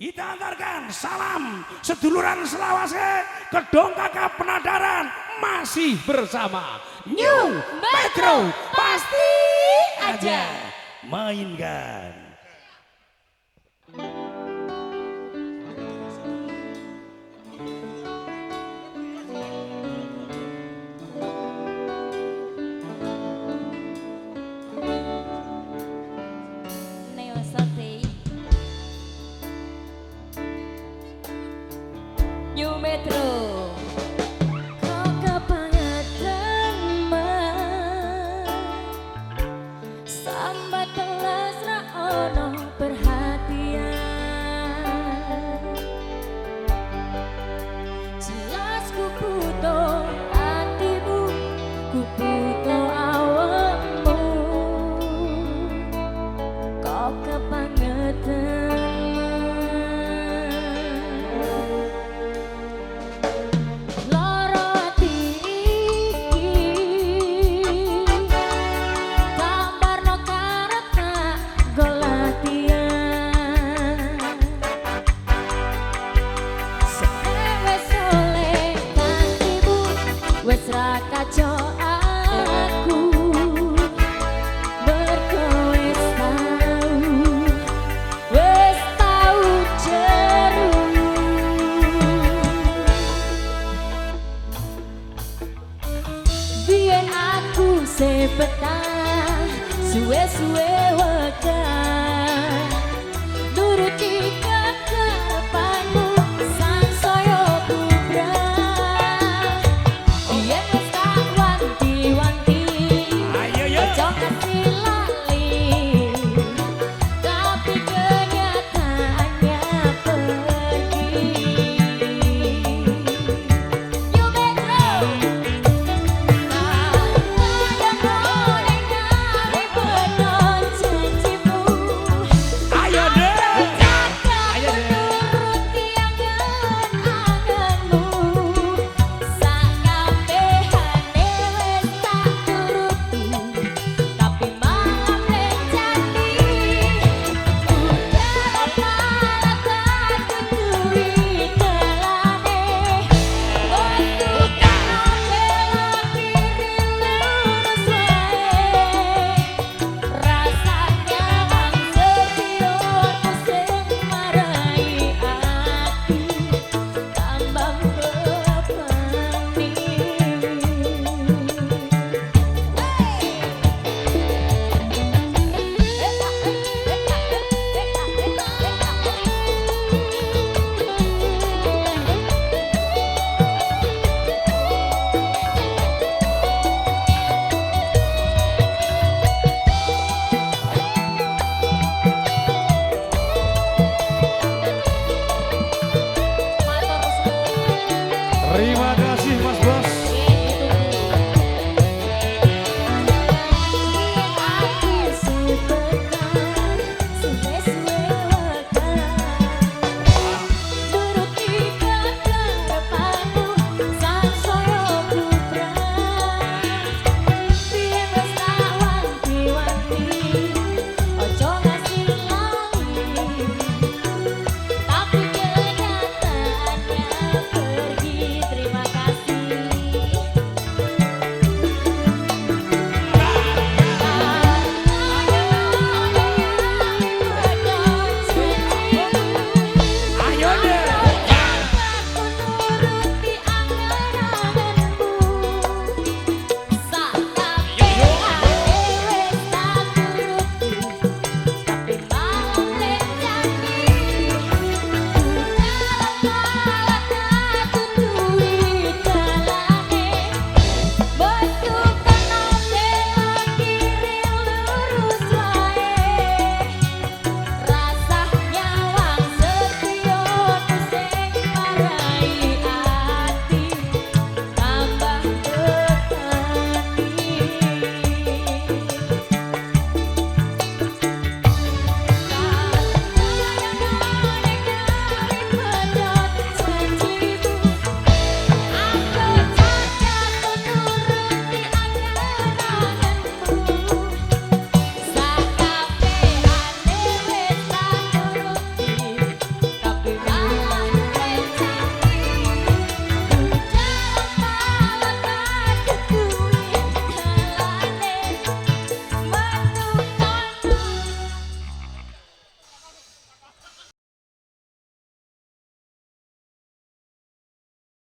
Kita antarkan salam seduluran Selawase kedong kakak penadaran masih bersama New Metro, Metro. pasti aja mainkan. suê, suê, ué.